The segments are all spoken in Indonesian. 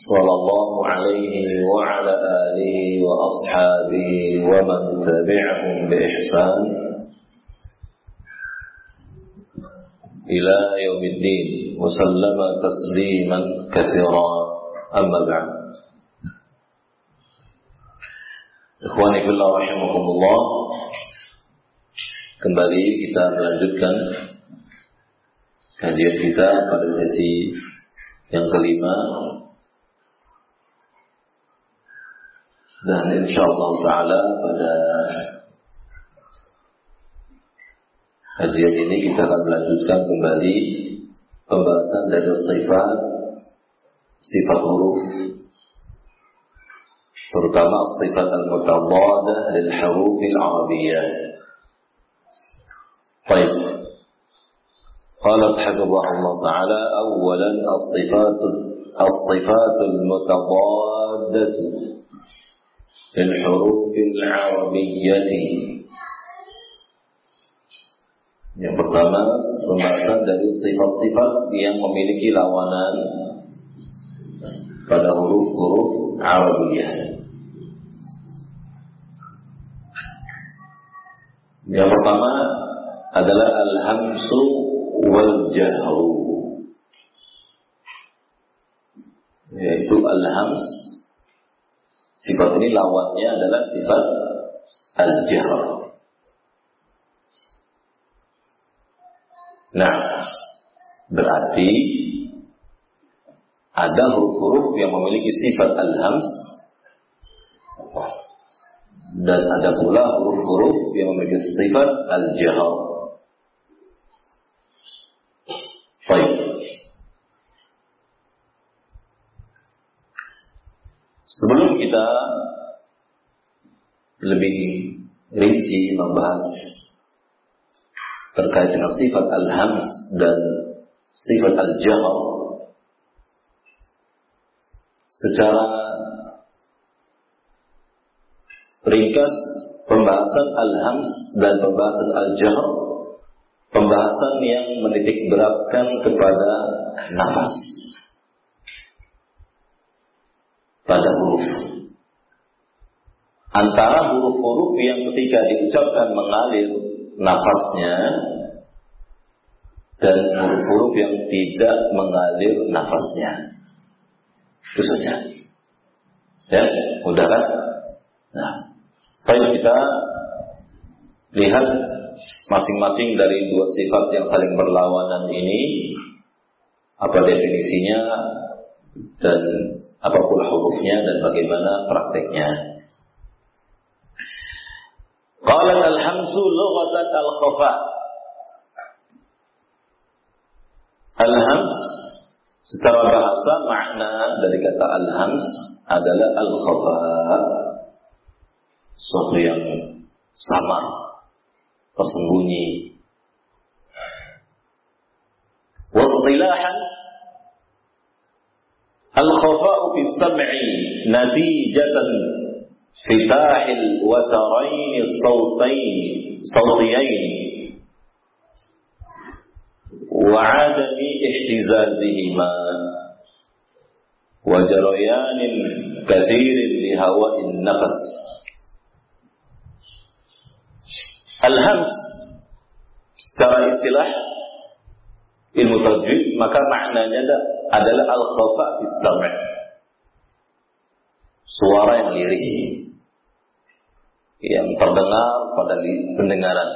صلى الله عليه وعلى آله وأصحابه ومن تبعهم بإحسان إلى يوم الدين وسلم تسليما كثيرا أما بعد إخواني في الله رحمكم الله Kembali kita melanjutkan kajian kita pada sesi yang kelima dan insyaallah taala pada kajian ini kita akan melanjutkan kembali pembahasan dari sifat sifat huruf terutama sifat al-mutawaddah lil huruf al-arabiyyah. Baik. قالت حفظها الله تعالى أولا الصفات الصفات المتضادة للحروف العربية Yang pertama pembahasan dari sifat-sifat yang memiliki lawanan pada huruf-huruf Arabiyah. Yang pertama adalah al-hamsu wal jahru. Yaitu al-hams Sifat ini lawannya adalah sifat al-jahr. Nah, berarti ada huruf-huruf yang memiliki sifat al-hams dan ada pula huruf-huruf yang memiliki sifat al-jahr. Baik. Sebelum kita lebih rinci membahas terkait dengan sifat al-hams dan sifat al-jahr secara ringkas pembahasan al-hams dan pembahasan al-jahr pembahasan yang menitik beratkan kepada nafas pada huruf. Antara huruf-huruf yang ketika diucapkan mengalir nafasnya dan huruf-huruf yang tidak mengalir nafasnya. Itu saja. Ya, mudah kan? Nah, baik kita lihat masing-masing dari dua sifat yang saling berlawanan ini apa definisinya dan apa pula hurufnya dan bagaimana prakteknya. Qalat al-hamsu lughatan al-khafa. Al-hams secara bahasa makna dari kata al-hams adalah al-khafa. Sesuatu yang samar, tersembunyi. Wasilahan al-khafa'u fi sam'i natijatan فتاح الوترين الصوتين صوتيين. وعدم احتزازهما. وجريان كثير لهواء النفس. الهمس. Secara istilah ilmu tajwid maka maknanya adalah al-khafa fis Suara yang lirih yang terdengar pada pendengaran.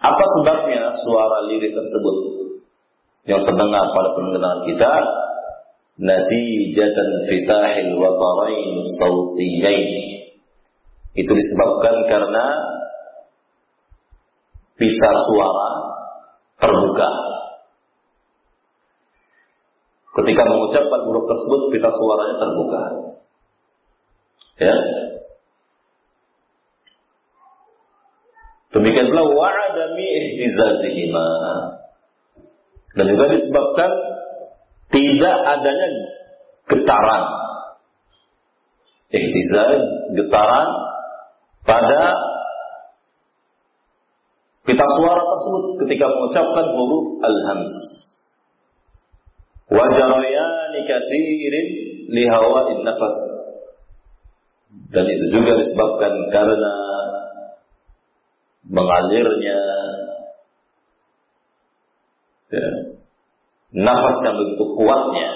Apa sebabnya suara lirih tersebut yang terdengar pada pendengaran kita? Natijatan fitahil watarain sautiyain. Itu disebabkan karena pita suara terbuka Ketika mengucapkan huruf tersebut, pita suaranya terbuka. Ya. Demikian pula wa'adami ihtizazihima. Dan juga disebabkan tidak adanya getaran. Ihtizaz, getaran pada kita suara tersebut ketika mengucapkan huruf al-hams. Wajarayani kathirin lihawa'in nafas. Dan itu juga disebabkan karena mengalirnya ya, nafas yang begitu kuatnya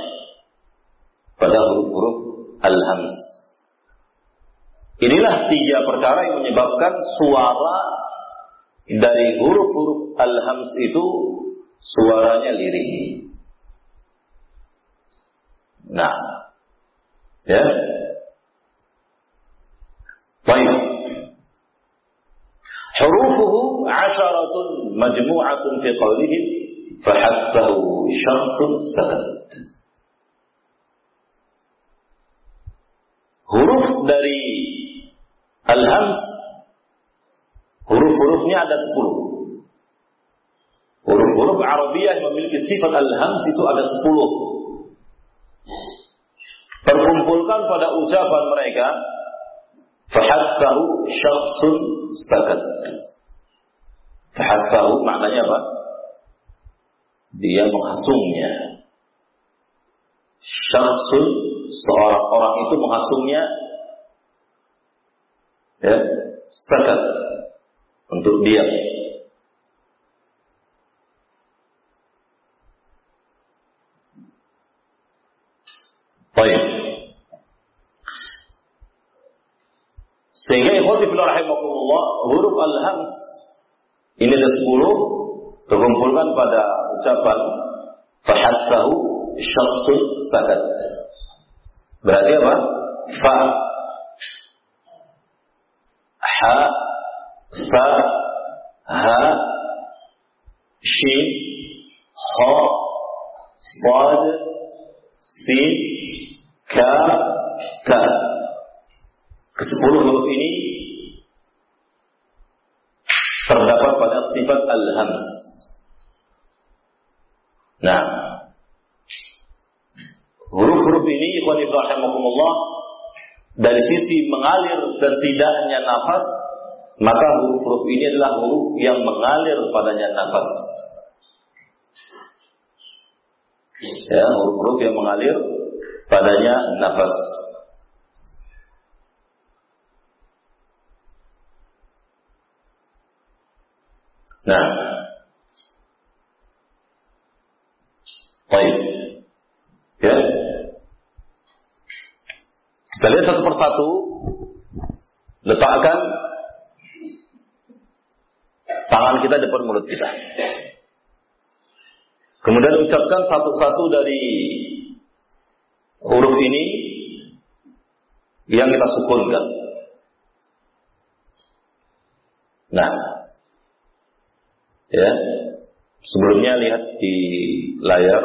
pada huruf-huruf al-hams. Inilah tiga perkara yang menyebabkan suara dari huruf-huruf al-hams itu suaranya lirih. Nah, ya. Baik. Hurufuhu asharatun majmu'atun fi qawlihim fahathahu syakhsun sakat. Huruf dari al-hams huruf-hurufnya ada sepuluh. Huruf-huruf Arabiah yang memiliki sifat al-hams itu ada sepuluh. Terkumpulkan pada ucapan mereka Fahathahu syakhsun sakat. Fahathahu maknanya apa? Dia menghasungnya. Syakhsun seorang orang itu menghasungnya ya, sakat untuk diam. Baik. Sehingga ikhwati fillah rahimakumullah, huruf al-hams ini ada sepuluh terkumpulkan pada ucapan fahatsahu syakhsun sakat. Berarti apa? Fa ha fa ha shin kha sad sin kaf ta Kesepuluh huruf ini terdapat pada sifat al-hams. Nah, huruf-huruf ini ikhwan rahimakumullah dari sisi mengalir dan tidaknya nafas, maka huruf-huruf ini adalah huruf yang mengalir padanya nafas. Ya, huruf-huruf yang mengalir padanya nafas. Nah. Baik. Ya. Kita lihat satu persatu. Letakkan tangan kita depan mulut kita. Kemudian ucapkan satu-satu dari huruf ini yang kita sukunkan. Nah, Ya. Sebelumnya lihat di layar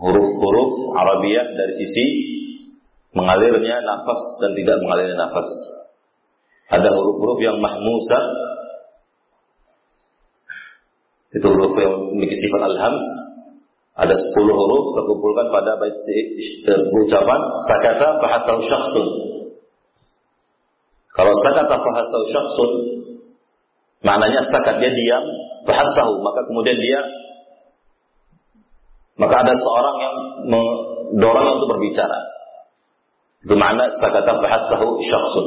huruf-huruf Arabiah dari sisi mengalirnya nafas dan tidak mengalirnya nafas. Ada huruf-huruf yang mahmusa itu huruf yang memiliki sifat al-hams ada 10 huruf terkumpulkan pada bait ucapan sakata fahatau syakhsun. Kalau sakata fahatau syakhsun Maknanya setakat dia diam, tahu, maka kemudian dia maka ada seorang yang mendorong untuk berbicara. Itu makna setakat tahu syakhsun.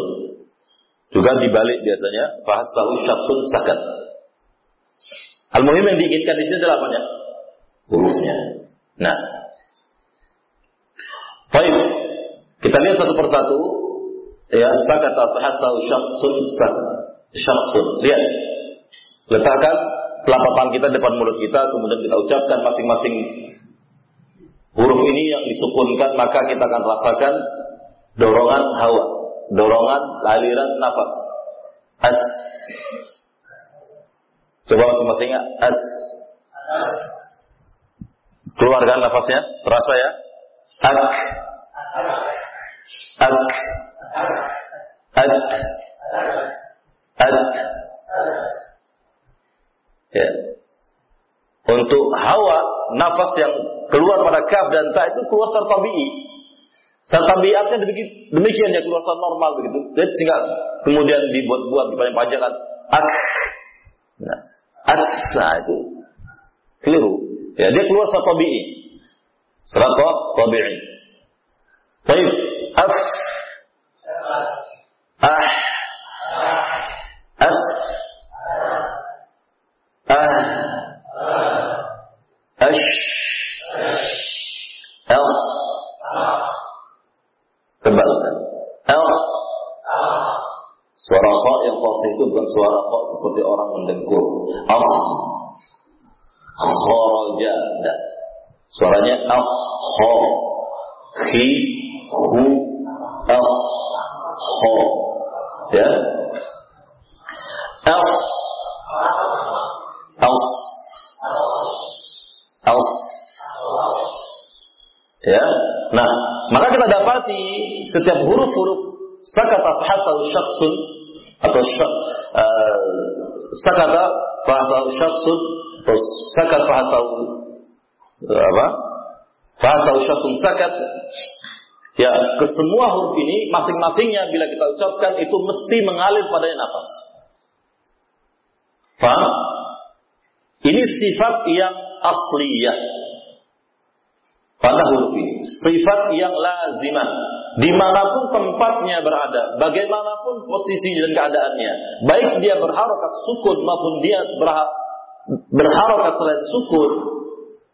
Juga dibalik biasanya tahu syakhsun sakat. Al-muhim yang diinginkan di sini adalah apanya? Hurufnya. Nah. Baik. Kita lihat satu persatu. Ya, sakat tahu syakhsun syakhsun. Lihat. Letakkan telapak tangan kita depan mulut kita, kemudian kita ucapkan masing-masing huruf ini yang disukunkan, maka kita akan rasakan dorongan hawa, dorongan aliran nafas. As. Coba masing-masing as. Keluarkan nafasnya, terasa ya? Ak. Ak ya. Untuk hawa nafas yang keluar pada kaf dan tak itu keluar serta bii serta bii demikian, demikian ya keluar secara normal begitu. Jadi sehingga kemudian dibuat-buat dipanjang-panjangkan. Ak, nah, aksa itu keliru. Ya dia keluar serta bi'i Serta bi'i Baik af fasih itu bukan suara kha seperti orang mendengkur. Al kharaja tidak suaranya al kha khi. Hu. Al kha ya. Else else else ya. Nah maka kita dapati setiap huruf-huruf sakata fahatau syakhsun atau uh, sakata fahatau syakhsun atau sakat fahatau apa fahatau syakhsun sakat Ya, kesemua huruf ini masing-masingnya bila kita ucapkan itu mesti mengalir padanya nafas. Faham? Ini sifat yang asliyah pada huruf ini. Sifat yang lazimah. Di mana pun tempatnya berada, bagaimanapun posisi dan keadaannya, baik dia berharokat sukun maupun dia berharokat selain sukun,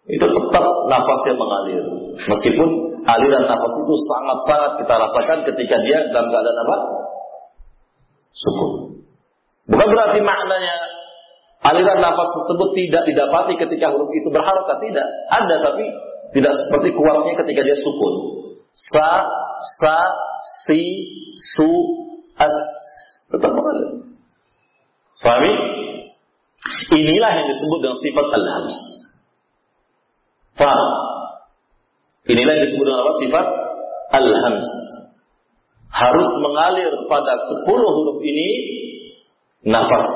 itu tetap nafasnya mengalir. Meskipun aliran nafas itu sangat-sangat kita rasakan ketika dia dalam keadaan apa? Sukun. Bukan berarti maknanya aliran nafas tersebut tidak didapati ketika huruf itu berharokat. Tidak. Ada tapi tidak seperti kuatnya ketika dia sukun. Sa, sa, si, su, as. Tetap mengalir. Fahami? Inilah yang disebut dengan sifat al-hams. Faham? Inilah yang disebut dengan apa? Sifat al-hams. Harus mengalir pada sepuluh huruf ini nafas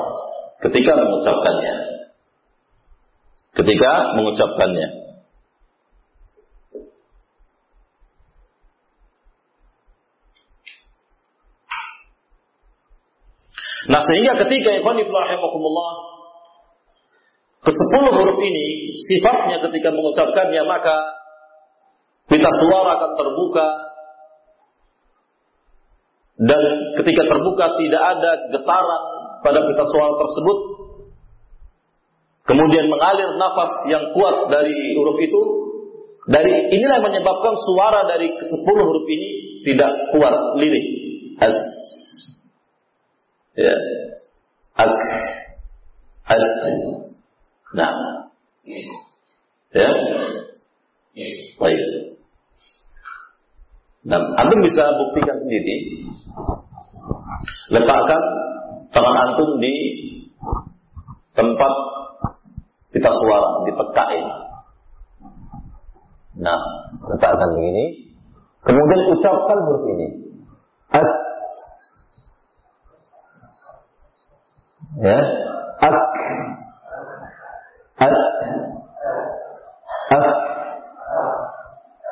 ketika mengucapkannya. Ketika mengucapkannya. Nah sehingga ketika ikhwan rahimakumullah ke sepuluh huruf ini sifatnya ketika mengucapkannya maka pita suara akan terbuka. Dan ketika terbuka tidak ada getaran pada pita suara tersebut. Kemudian mengalir nafas yang kuat dari huruf itu. Dari inilah yang menyebabkan suara dari ke sepuluh huruf ini tidak kuat lirik as ya. Ak ad nah ya. Baik. Nah antum bisa buktikan sendiri. Letakkan tangan antum di tempat kita suara di nah letakkan begini. Kemudian ucapkan huruf ini. As ya. Ak. At. Af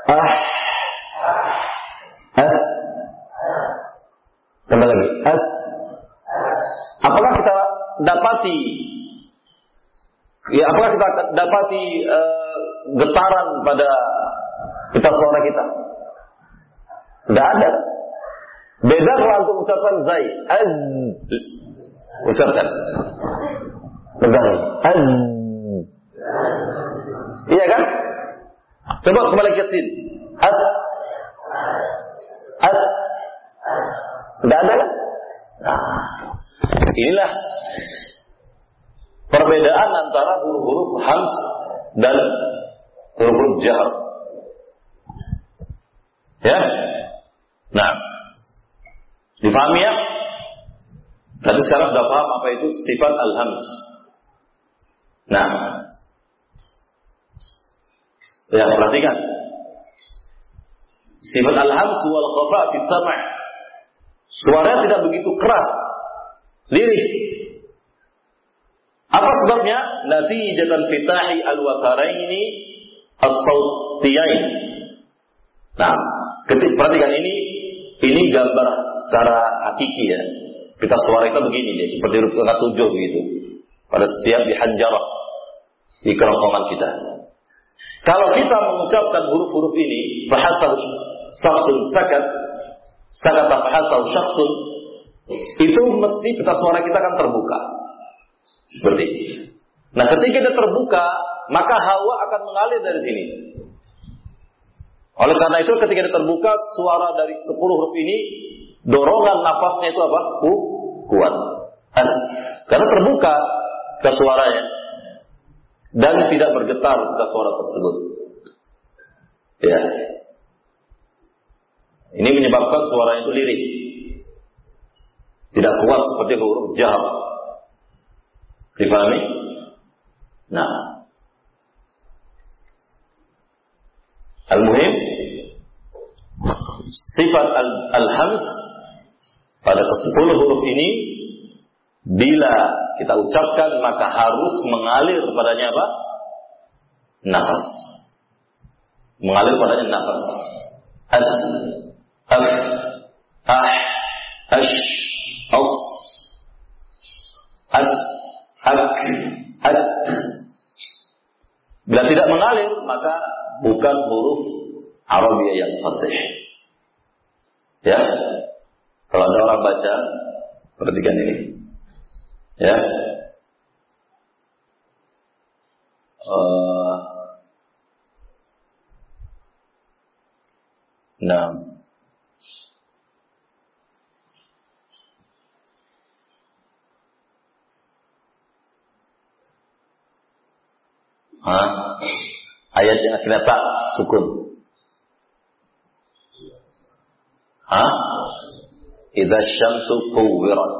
ah as. Kembali lagi. As. Apakah kita dapati ya apakah kita dapati uh, getaran pada kita suara kita? Tidak ada. Beda kalau antum ucapkan zai. Az Ucapkan. Pegang. Az. Iya kan? Coba kembali ke sini. As. As. Tidak ada kan? Nah, inilah perbedaan antara huruf-huruf hams dan huruf-huruf jar. Ya? Nah, difahami ya? Tapi sekarang sudah paham apa itu sifat al-hams. Nah, ya perhatikan. Sifat al-hams wal khafa fi Suaranya tidak begitu keras, lirih. Apa sebabnya? Natijatan fitahi al-wataraini as-sautiyain. Nah, ketik perhatikan ini ini gambar secara hakiki ya. Kita suara kita begini deh, seperti huruf kata tujuh begitu. Pada setiap dihanjarah di kerongkongan kita. Kalau kita mengucapkan huruf-huruf ini, fahatta syakhsun sakat, sakat fahatta syakhsun, itu mesti kita suara kita akan terbuka. Seperti ini. Nah, ketika kita terbuka, maka hawa akan mengalir dari sini. Oleh karena itu ketika dia terbuka suara dari 10 huruf ini dorongan nafasnya itu apa? Ku, kuat. Karena terbuka ke suaranya dan tidak bergetar ke suara tersebut. Ya. Ini menyebabkan suara itu lirik. Tidak kuat seperti huruf jahab. Difahami? Nah, Al-Muhim sifat al-hams pada ke-10 huruf ini bila kita ucapkan maka harus mengalir padanya apa? Nafas. Mengalir padanya nafas. As, af, ah, ash, as, as, ak, at. Bila tidak mengalir maka bukan huruf Arabia yang fasih. Ya. Kalau ada orang baca, perhatikan ini. Ya. Uh, nah. Hah? Ayat yang akhirnya tak sukun. Hah? Idza syamsu kuwirat.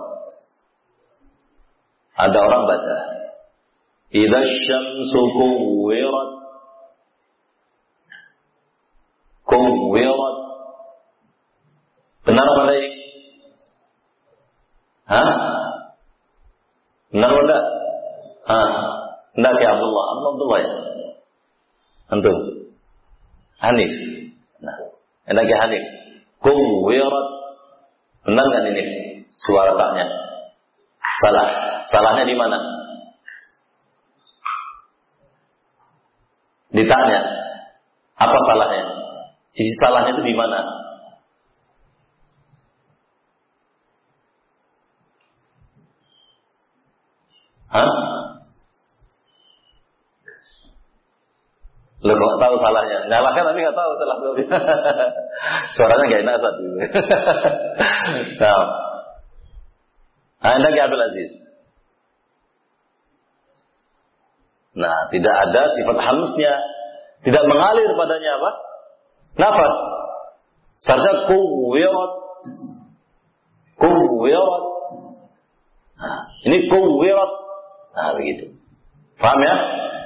Ada orang baca. Idza syamsu kuwirat. Kuwirat. Benar apa ini? Hah? Benar enggak? Hah? Enggak kayak Abdullah. Abdullah ya? Antum. Hanif. Nah, enak ya Hanif. Kuwirat. Benar kan ini suara taknya? Salah. Salahnya di mana? Ditanya. Apa salahnya? Sisi salahnya itu di mana? Hah? Lo kok tahu Nyalakan tapi nggak tahu salah Suaranya nggak enak saat itu. nah, anda Abdul Aziz. Nah, tidak ada sifat hamsnya. Tidak mengalir padanya apa? Nafas. Seharusnya kuwirat. Kuwirat. Nah, ini kuwirat. Nah, begitu. Paham ya?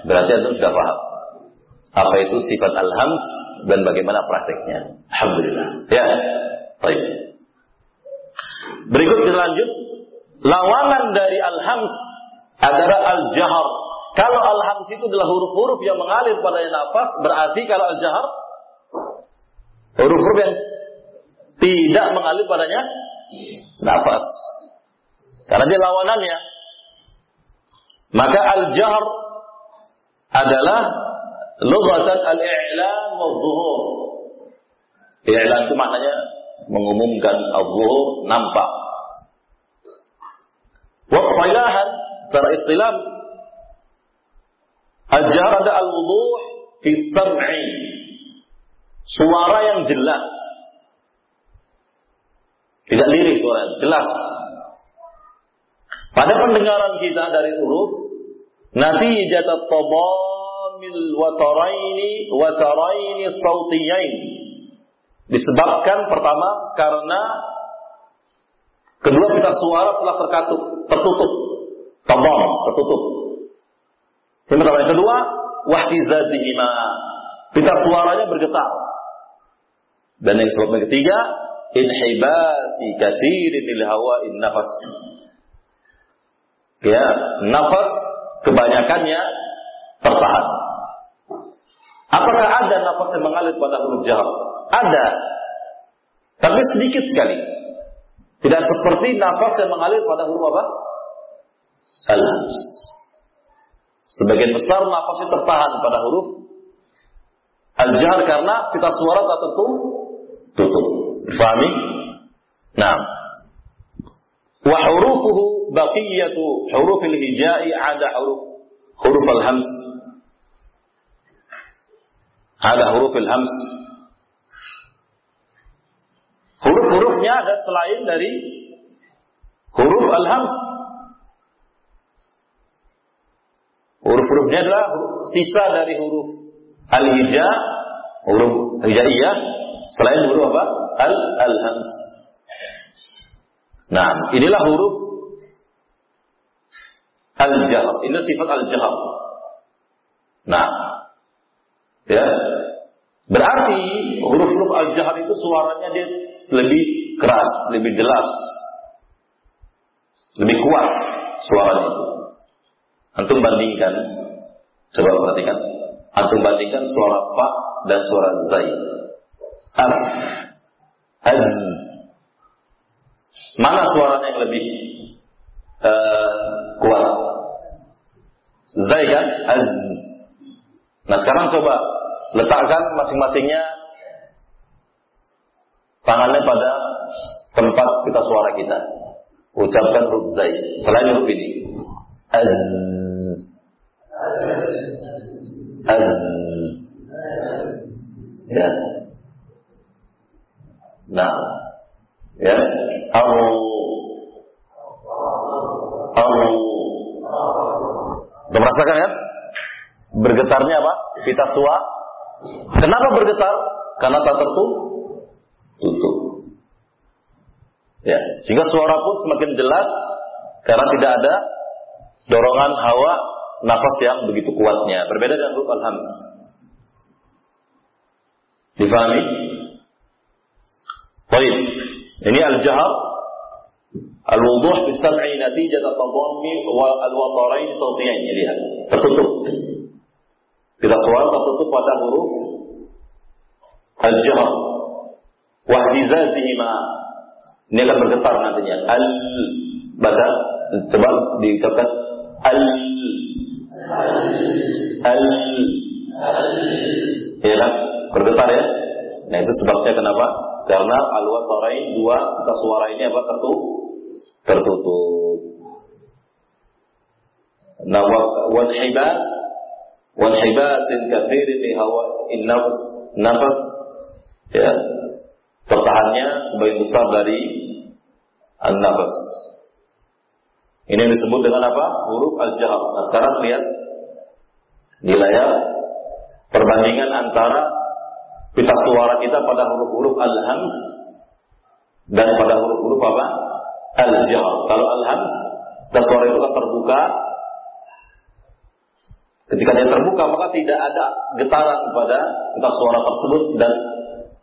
Berarti Anda sudah paham apa itu sifat al-hams dan bagaimana prakteknya. Alhamdulillah. Ya. Baik. Berikut kita lanjut. Lawangan dari al-hams adalah al-jahar. Kalau al-hams itu adalah huruf-huruf yang mengalir pada nafas, berarti kalau al-jahar huruf-huruf yang tidak mengalir padanya nafas. Karena dia lawanannya. Maka al-jahar adalah Lughatan al-i'lan wa dhuhur. I'lan itu maknanya mengumumkan al-dhuhur nampak. Wasfilahan secara istilah al-jahr ada al-wuduh fi sam'i. Suara yang jelas. Tidak lirik suara, jelas. Pada pendengaran kita dari huruf, nanti jatuh tobol bil wataraini wataraini sautiyain. Disebabkan pertama karena kedua pita suara telah terkatup, tertutup. Tabam, tertutup. Yang pertama, yang kedua, wahtizazihima. Pita suaranya bergetar. Dan yang sebab yang ketiga, inhibasi kathirin lil in nafas. Ya, nafas kebanyakannya tertahan. Apakah ada nafas yang mengalir pada huruf jar? Ada. Tapi sedikit sekali. Tidak seperti nafas yang mengalir pada huruf apa? al Sebagian besar nafasnya tertahan pada huruf al-jar karena kita suara tak tentu tutup. Fahami? Nah. Wa hurufuhu baqiyatu hurufil hijai ada huruf huruf al-hams ada huruf hams. Huruf-hurufnya ada selain dari huruf al-hams. Huruf-hurufnya adalah sisa dari huruf al-hija, huruf hijaiyah, selain huruf apa? Al-hams. Nah, inilah huruf al-jahr. Ini sifat al-jahr. Nah, Ya. Berarti huruf-huruf al-jahr itu suaranya dia lebih keras, lebih jelas. Lebih kuat suaranya. Antum bandingkan, coba perhatikan. Antum bandingkan suara fa dan suara zai. Af, az. Mana suaranya yang lebih uh, kuat? Zai kan? Az. Nah sekarang coba letakkan masing-masingnya tangannya pada tempat kita suara kita. Ucapkan huruf zai. Selain huruf ini. Az. Az. Ya. Nah. Ya. Au. Au. Merasakan ya? Bergetarnya apa? Pita suara Kenapa bergetar? Karena tak tertutup. Tutup. Ya, sehingga suara pun semakin jelas karena tidak ada dorongan hawa nafas yang begitu kuatnya. Berbeda dengan huruf al-hams. Difahami? Baik. Ini al-jahar al-wuduh bi sam'i natijat at-tadammi wa al-watarain sawtiyain. Lihat, tertutup. Kita suara tertutup pada huruf al-jahr. Wahdizazihima. Ini akan bergetar nantinya. Al baca coba diucapkan al al ya kan bergetar ya nah itu sebabnya kenapa karena al watarain dua kita suara ini apa tertutup tertutup nah wal hibas وانحباس كثير لهواء النفس nafas ya tertahannya sebagian besar dari an-nafas. Ini yang disebut dengan apa? Huruf al-jahr. Nah, sekarang lihat di layar perbandingan antara pita suara kita pada huruf-huruf al-hams dan pada huruf-huruf apa? Al-jahr. Kalau al-hams, pita suara itu kan terbuka, Ketika dia terbuka maka tidak ada getaran pada kertas suara tersebut dan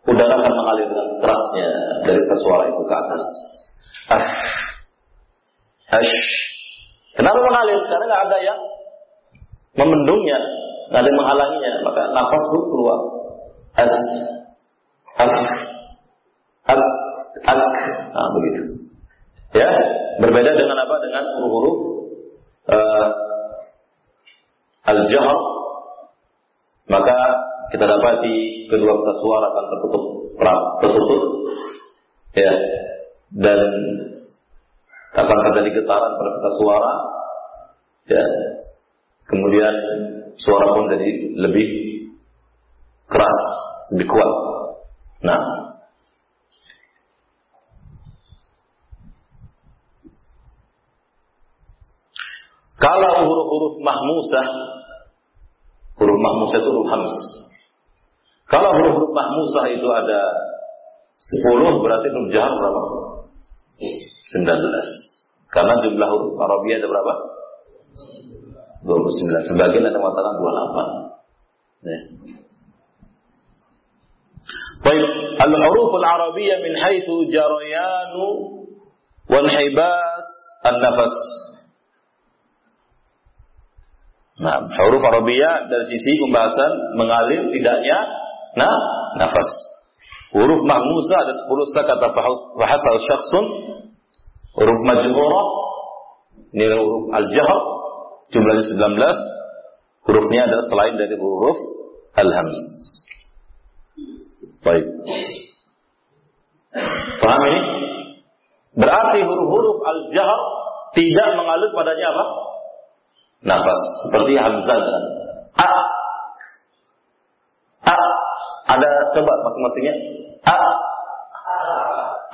udara akan mengalir dengan kerasnya dari kertas suara itu ke atas. Ah. Ash. Kenapa mengalir? Karena nggak ada yang memendungnya, nggak menghalanginya, maka nafas itu keluar. As, as, ak, ak, nah, begitu. Ya, berbeda dengan apa? Dengan huruf-huruf uh, al-jahr maka kita dapati kedua kata suara akan tertutup tertutup. Ya. Dan akan terjadi getaran pada kata suara ya. Kemudian suara pun jadi lebih keras lebih kuat. Nah. Kalau huruf-huruf mahmusah, huruf mahmusah itu huruf hams. Kalau huruf-huruf mahmusah itu ada 10 berarti huruf jahar berapa? 19. Karena jumlah huruf Arabia ada berapa? 29. Sebagian ada mengatakan 28. Ya. Baik, al-huruf al-arabiyah min haitsu jarayanu wal hibas. Nah, huruf Arabiyah dari sisi pembahasan mengalir tidaknya nah nafas. Huruf mahmusa ada 10 kata bahasa syakhsun. Huruf majmurah ini huruf al-jahr jumlahnya 19. Hurufnya adalah selain dari huruf al-hams. Baik. Paham ini? Berarti huruf-huruf al-jahr tidak mengalir padanya apa? Nafas. Seperti hamzah dan a. A. Ada coba masing-masingnya. A.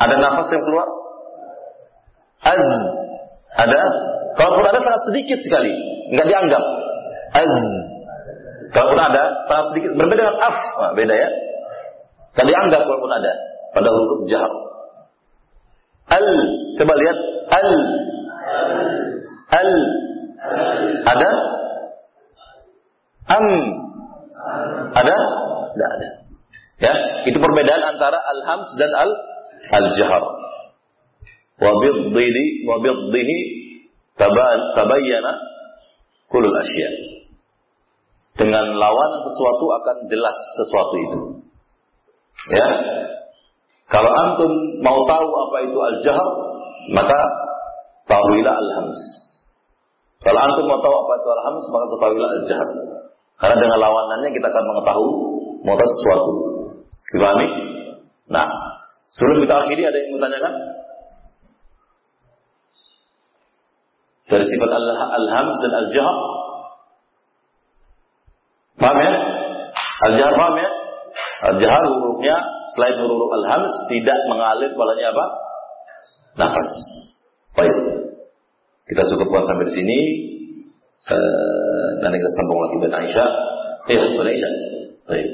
Ada nafas yang keluar? Az. Ada? Kalaupun ada sangat sedikit sekali, nggak dianggap. Az. Kalaupun ada sangat sedikit, berbeda dengan af. Nah, beda ya. Nggak dianggap kalaupun ada pada huruf jahar. Al. Coba lihat. Al. Al. Ada? Am. Ada? Tidak ada. Ya, itu perbedaan antara al-hams dan al al-jahar. Wa bidhihi wa bidhihi tabayyana kulul asya. Dengan lawanan sesuatu akan jelas sesuatu itu. Ya. Kalau antum mau tahu apa itu al-jahr, maka tahuilah al-hams. Kalau antum mau tahu apa itu al-hams, maka ketahuilah al-jahr. Karena dengan lawanannya kita akan mengetahui mau sesuatu. Dipahami? Nah, sebelum kita akhiri ada yang mau tanyakan? Dari sifat al-hams dan al-jahr. Paham ya? Al-jahr paham ya? Al-jahr hurufnya selain huruf al-hams tidak mengalir padanya apa? Nafas. Baik. Kita cukupkan sampai di sini. Uh, nanti kita sambung lagi dengan Aisyah. Ya, dengan Aisyah. Baik.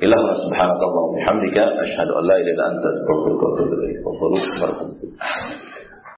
Ilah subhanahu wa bihamdika asyhadu an la ilaha illa anta astaghfiruka wa atubu ilaik. Wa